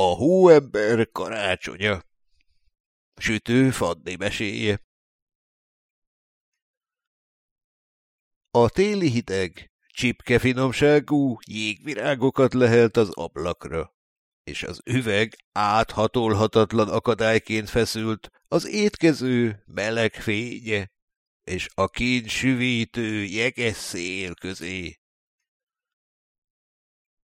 A hóember karácsonya. Sütő Faddi meséje. A téli hideg csipke finomságú jégvirágokat lehelt az ablakra, és az üveg áthatolhatatlan akadályként feszült az étkező meleg fénye és a kín süvítő jeges szél közé.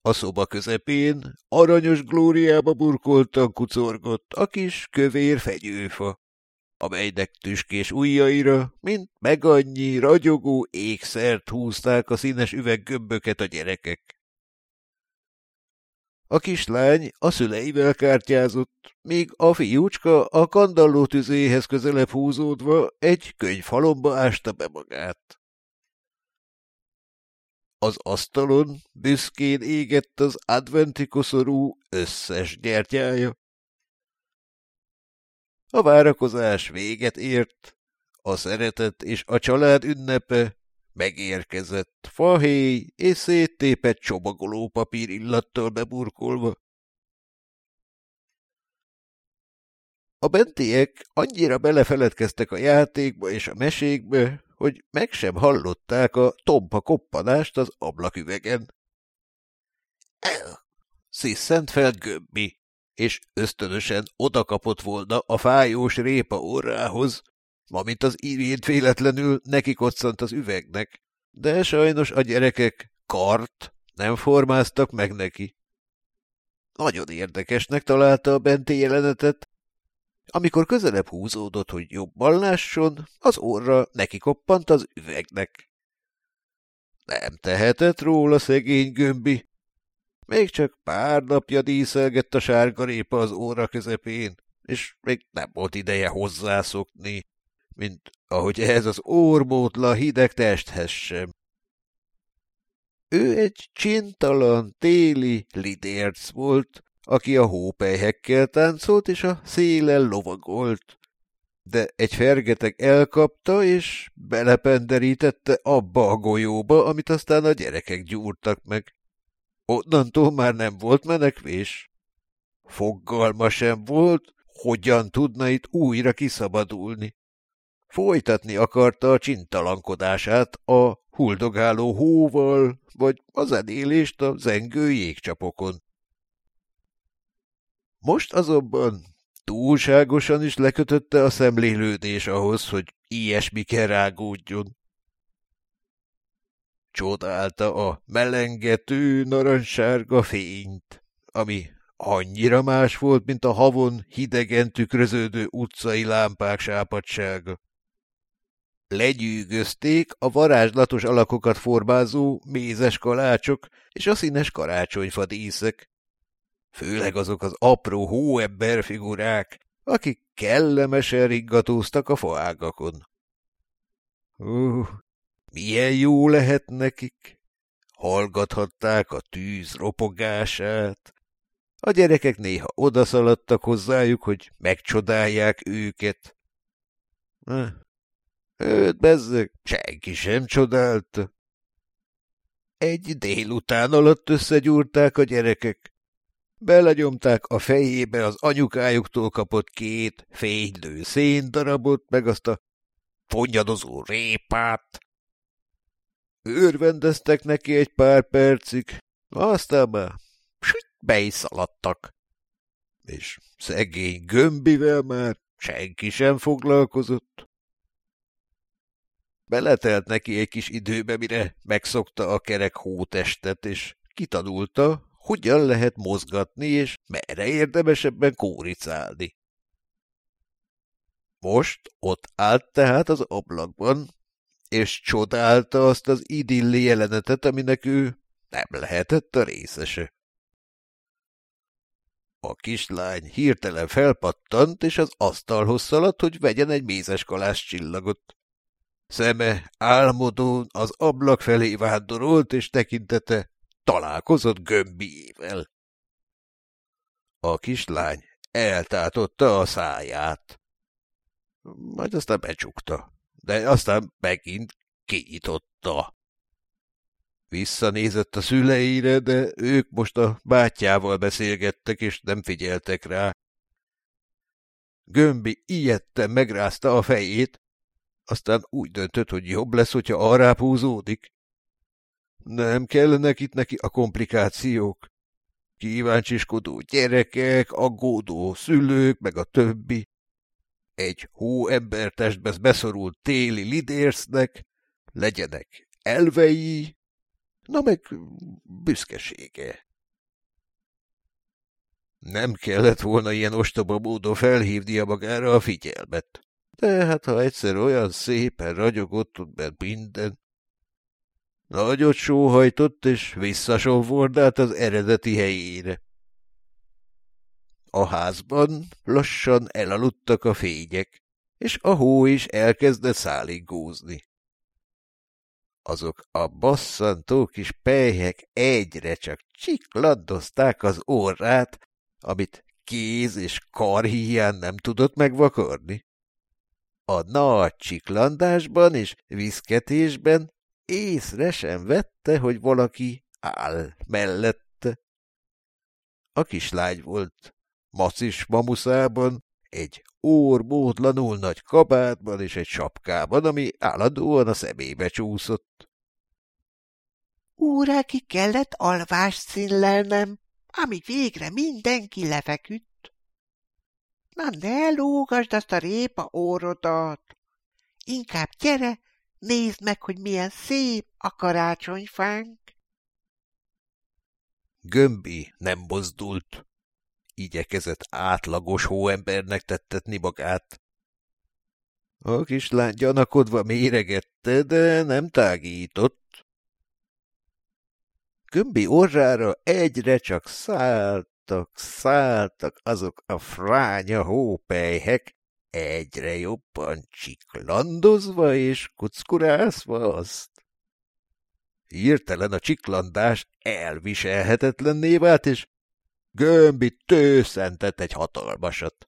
A szoba közepén aranyos glóriába burkoltan kucorgott a kis kövér fegyőfa, amelynek tüskés ujjaira, mint megannyi ragyogó ékszert húzták a színes üveggömböket a gyerekek. A kislány a szüleivel kártyázott, míg a fiúcska a kandalló tüzéhez közelebb húzódva egy könyvhalomba ásta be magát. Az asztalon büszkén égett az adventi koszorú összes gyertyája. A várakozás véget ért, a szeretet és a család ünnepe megérkezett, fahéj és széttépett csomagoló papír illattal beburkolva. A bentiek annyira belefeledkeztek a játékba és a mesékbe, hogy meg sem hallották a tompa koppanást az ablaküvegen. El! Sziszent fel Göbbi, és ösztönösen odakapott volna a fájós répa orrához, amint az irént véletlenül nekikoccant az üvegnek, de sajnos a gyerekek kart nem formáztak meg neki. Nagyon érdekesnek találta a benti jelenetet, amikor közelebb húzódott, hogy jobban lásson, az orra neki koppant az üvegnek. Nem tehetett róla szegény gömbi. Még csak pár napja díszelgett a sárgarépa az óra közepén, és még nem volt ideje hozzászokni, mint ahogy ehhez az órbótla hideg testhez sem. Ő egy csintalan, téli lidérc volt, aki a hópelyhekkel táncolt és a szélen lovagolt. De egy fergeteg elkapta, és belependerítette abba a golyóba, amit aztán a gyerekek gyúrtak meg. Onnantól már nem volt menekvés. Foggalma sem volt, hogyan tudna itt újra kiszabadulni. Folytatni akarta a csintalankodását a huldogáló hóval, vagy az edélést a zengő jégcsapokon. Most azonban túlságosan is lekötötte a szemlélődés ahhoz, hogy ilyesmikkel rágódjon. Csodálta a melengető narancssárga fényt, ami annyira más volt, mint a havon hidegen tükröződő utcai lámpák sápadsága. Legyűgözték a varázslatos alakokat formázó mézes kalácsok és a színes karácsonyfa díszek, főleg azok az apró hóember figurák, akik kellemesen riggatóztak a faágakon. Hú, milyen jó lehet nekik! Hallgathatták a tűz ropogását. A gyerekek néha odaszaladtak hozzájuk, hogy megcsodálják őket. Őt bezzeg senki sem csodálta. Egy délután alatt összegyúrták a gyerekek. Belegyomták a fejébe az anyukájuktól kapott két fénylő széndarabot, meg azt a fonyadozó répát. Őrvendeztek neki egy pár percig, aztán már süt, be is szaladtak. És szegény gömbivel már senki sem foglalkozott. Beletelt neki egy kis időbe, mire megszokta a kerek hótestet, és kitanulta, hogyan lehet mozgatni, és merre érdemesebben kóricálni. Most ott állt tehát az ablakban, és csodálta azt az idilli jelenetet, aminek ő nem lehetett a részese. A kislány hirtelen felpattant, és az asztalhoz szaladt, hogy vegyen egy mézes kalás csillagot. Szeme álmodón az ablak felé vándorolt, és tekintete találkozott gömbiével. A kislány eltátotta a száját. Majd aztán becsukta, de aztán megint kinyitotta. Visszanézett a szüleire, de ők most a bátyjával beszélgettek, és nem figyeltek rá. Gömbi ilyetten megrázta a fejét, aztán úgy döntött, hogy jobb lesz, hogyha arra húzódik. Nem kellenek itt neki a komplikációk. Kíváncsiskodó gyerekek, aggódó szülők, meg a többi. Egy hóembertestbe beszorult téli lidérsznek, legyenek elvei, na meg büszkesége. Nem kellett volna ilyen ostoba módon felhívnia magára a figyelmet. De hát ha egyszer olyan szépen ragyogott ott bent minden, nagyot sóhajtott és visszasonfordált az eredeti helyére. A házban lassan elaludtak a fények, és a hó is elkezdett száligózni. Azok a basszantó kis pelyhek egyre csak csiklandozták az orrát, amit kéz és kar hiány nem tudott megvakarni. A nagy csiklandásban és viszketésben észre sem vette, hogy valaki áll mellette. A kislány volt, macis mamuszában, egy órbótlanul nagy kabátban és egy sapkában, ami állandóan a szemébe csúszott. Úráki kellett alvást színlelnem, amíg végre mindenki lefeküdt. Na ne lógasd azt a répa órodat! Inkább gyere, nézd meg, hogy milyen szép a karácsonyfánk! Gömbi nem mozdult. Igyekezett átlagos hóembernek tettetni magát. A kislány gyanakodva méregette, de nem tágított. Gömbi orrára egyre csak szálltak, szálltak azok a fránya hópelyhek, egyre jobban csiklandozva és kuckurászva azt. Hirtelen a csiklandás elviselhetetlenné vált, és Gömbi tőszentett egy hatalmasat.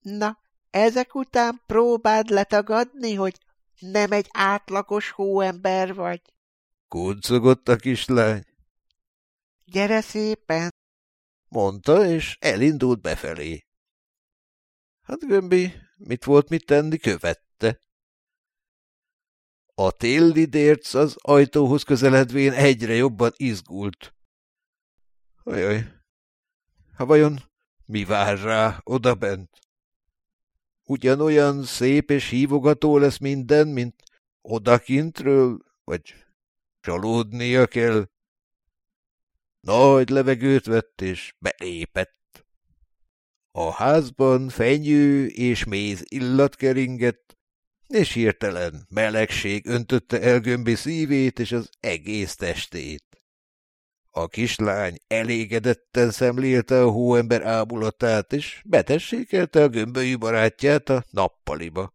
Na, ezek után próbáld letagadni, hogy nem egy átlagos hóember vagy. Kuncogott a kislány. Gyere szépen, mondta, és elindult befelé. Hát Gömbi, mit volt mit tenni, követte. A téli dérc az ajtóhoz közeledvén egyre jobban izgult. Ajaj, ha vajon mi vár rá odabent? Ugyanolyan szép és hívogató lesz minden, mint odakintről, vagy Csalódnia kell. Nagy levegőt vett, és belépett. A házban fenyő és méz illat keringett, és hirtelen melegség öntötte el gömbi szívét és az egész testét. A kislány elégedetten szemlélte a hóember ámulatát, és betessékelte a gömbölyű barátját a nappaliba.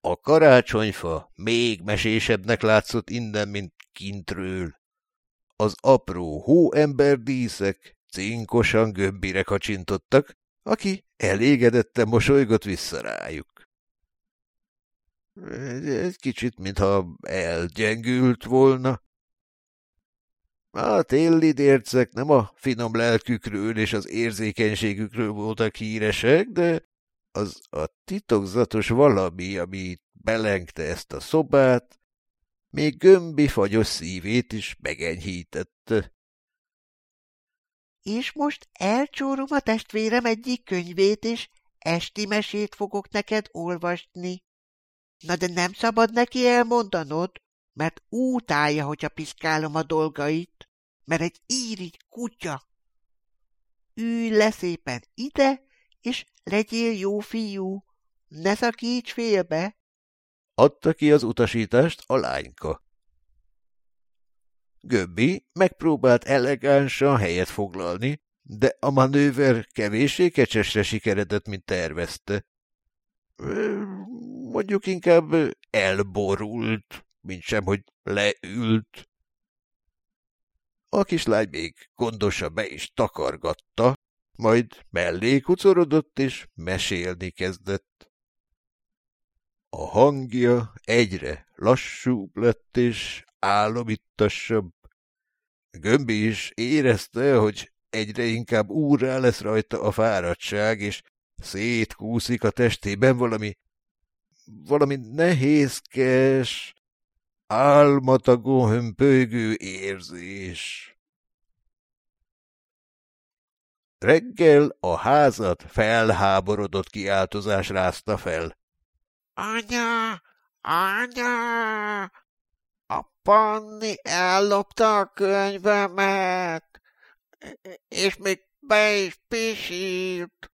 A karácsonyfa még mesésebbnek látszott innen, mint kintről. Az apró hóemberdíszek cinkosan gömbire kacsintottak, aki elégedetten mosolygott vissza rájuk. Egy kicsit, mintha elgyengült volna. A téli dércek nem a finom lelkükről és az érzékenységükről voltak híresek, de az a titokzatos valami, ami belengte ezt a szobát, még gömbi fagyos szívét is megenyhítette. És most elcsórom a testvérem egyik könyvét, és esti mesét fogok neked olvasni. Na de nem szabad neki elmondanod, mert útálja, hogyha piszkálom a dolgait, mert egy írigy kutya. Ülj le szépen ide, és legyél jó fiú, ne szakíts félbe. Adta ki az utasítást a lányka. Göbbi megpróbált elegánsan helyet foglalni, de a manőver kevéssé kecsesre sikeredett, mint tervezte. Mondjuk inkább elborult, mint sem, hogy leült. A kislány még gondosan be is takargatta, majd mellé kucorodott és mesélni kezdett. A hangja egyre lassúbb lett és álomittasabb. Gömbi is érezte, hogy egyre inkább úrrá lesz rajta a fáradtság, és szétkúszik a testében valami, valami nehézkes, álmatagon hömpölygő érzés. Reggel a házat felháborodott kiáltozás rázta fel. Anya! Anya! A Panni ellopta a könyvemet, és még be is pisírt.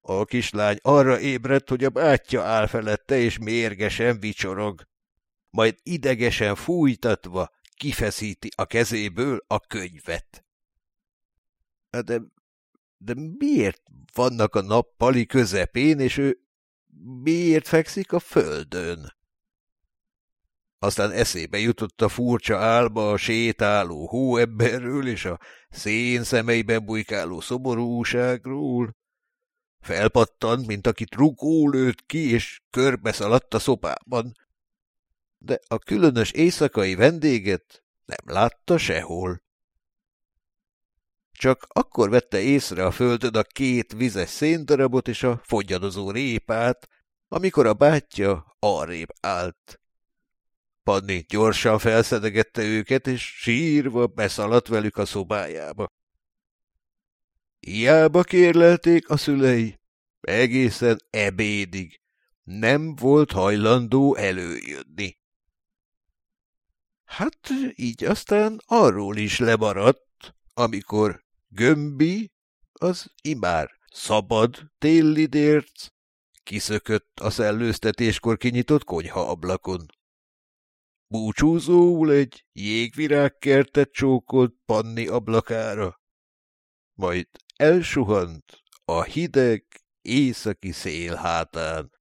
A kislány arra ébredt, hogy a bátyja áll felette, és mérgesen vicsorog. Majd idegesen fújtatva kifeszíti a kezéből a könyvet. De, de miért vannak a nappali közepén, és ő miért fekszik a földön? Aztán eszébe jutott a furcsa álba a sétáló hóemberről és a szén szemeiben bujkáló szomorúságról. Felpattant, mint akit rugó lőtt ki, és körbeszaladt a szobában. De a különös éjszakai vendéget nem látta sehol. Csak akkor vette észre a földön a két vizes széndarabot és a fogyadozó répát, amikor a bátyja arrébb állt. Padni gyorsan felszedegette őket, és sírva beszaladt velük a szobájába. Hiába kérlelték a szülei, egészen ebédig nem volt hajlandó előjönni. Hát így aztán arról is lemaradt, amikor Gömbi, az imár szabad téli dérc, kiszökött a szellőztetéskor kinyitott konyha ablakon. Búcsúzóul egy jégvirágkertet csókolt Panni ablakára, majd elsuhant a hideg északi szél hátán.